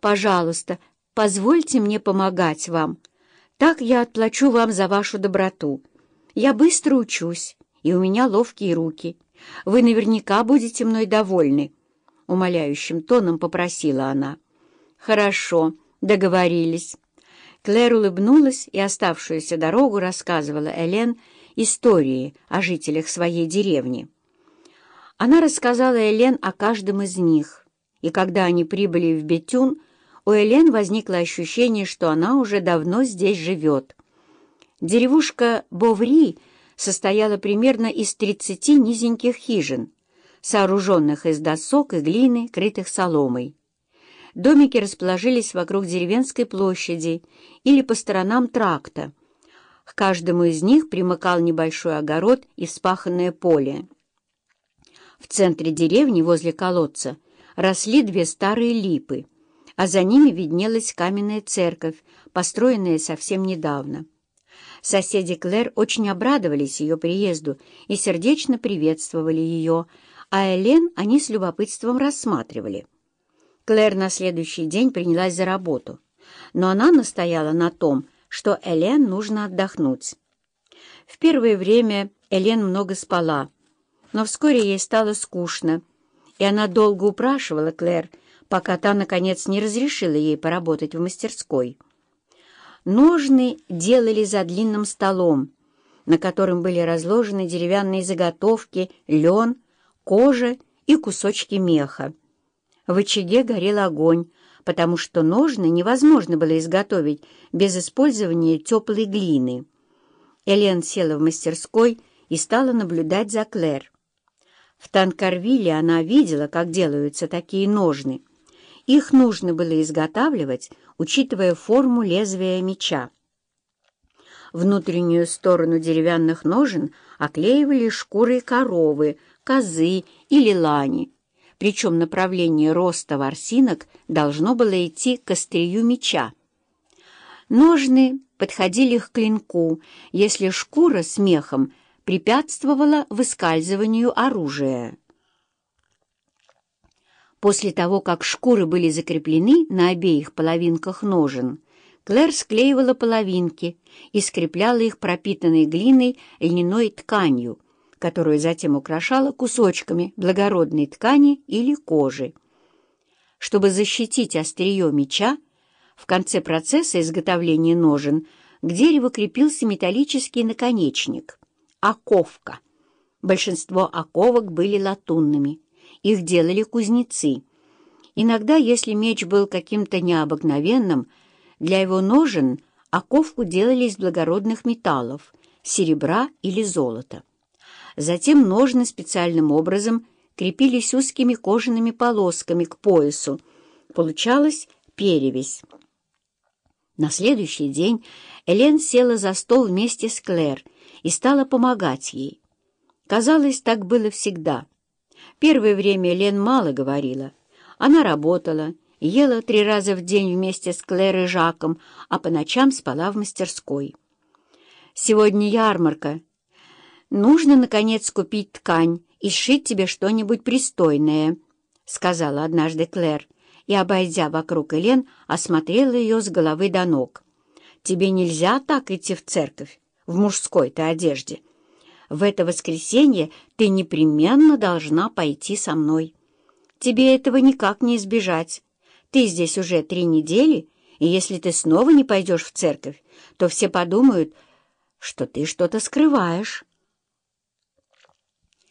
Пожалуйста, позвольте мне помогать вам. Так я отплачу вам за вашу доброту. Я быстро учусь, и у меня ловкие руки. Вы наверняка будете мной довольны». Умоляющим тоном попросила она. «Хорошо, договорились». Клэр улыбнулась и оставшуюся дорогу рассказывала Элен истории о жителях своей деревни. Она рассказала Элен о каждом из них, и когда они прибыли в Бетюн, у Элен возникло ощущение, что она уже давно здесь живет. Деревушка Боври состояла примерно из 30 низеньких хижин, сооруженных из досок и глины, крытых соломой. Домики расположились вокруг деревенской площади или по сторонам тракта. К каждому из них примыкал небольшой огород и вспаханное поле. В центре деревни, возле колодца, росли две старые липы, а за ними виднелась каменная церковь, построенная совсем недавно. Соседи Клэр очень обрадовались ее приезду и сердечно приветствовали ее, а Элен они с любопытством рассматривали. Клэр на следующий день принялась за работу, но она настояла на том, что Элен нужно отдохнуть. В первое время Элен много спала, но вскоре ей стало скучно, и она долго упрашивала Клэр, пока та, наконец, не разрешила ей поработать в мастерской. Ножны делали за длинным столом, на котором были разложены деревянные заготовки, лен, кожа и кусочки меха. В очаге горел огонь, потому что ножны невозможно было изготовить без использования теплой глины. Элен села в мастерской и стала наблюдать за Клэр. В Танкарвилле она видела, как делаются такие ножны. Их нужно было изготавливать, учитывая форму лезвия меча. Внутреннюю сторону деревянных ножен оклеивали шкурой коровы, козы или лани, причем направление роста ворсинок должно было идти к острию меча. Ножны подходили к клинку, если шкура с мехом препятствовала выскальзыванию оружия. После того, как шкуры были закреплены на обеих половинках ножен, Клэр склеивала половинки и скрепляла их пропитанной глиной льняной тканью, которую затем украшала кусочками благородной ткани или кожи. Чтобы защитить острие меча, в конце процесса изготовления ножен к дереву крепился металлический наконечник — оковка. Большинство оковок были латунными. Их делали кузнецы. Иногда, если меч был каким-то необыкновенным, для его ножен оковку делали из благородных металлов — серебра или золота. Затем ножны специальным образом крепились узкими кожаными полосками к поясу. Получалась перевесь. На следующий день Элен села за стол вместе с Клэр и стала помогать ей. Казалось, так было всегда. Первое время Элен мало говорила. Она работала, ела три раза в день вместе с Клэр и Жаком, а по ночам спала в мастерской. «Сегодня ярмарка», нужно, наконец, купить ткань и сшить тебе что-нибудь пристойное», — сказала однажды Клэр, и, обойдя вокруг Элен, осмотрела ее с головы до ног. «Тебе нельзя так идти в церковь, в мужской-то одежде. В это воскресенье ты непременно должна пойти со мной. Тебе этого никак не избежать. Ты здесь уже три недели, и если ты снова не пойдешь в церковь, то все подумают, что ты что-то скрываешь».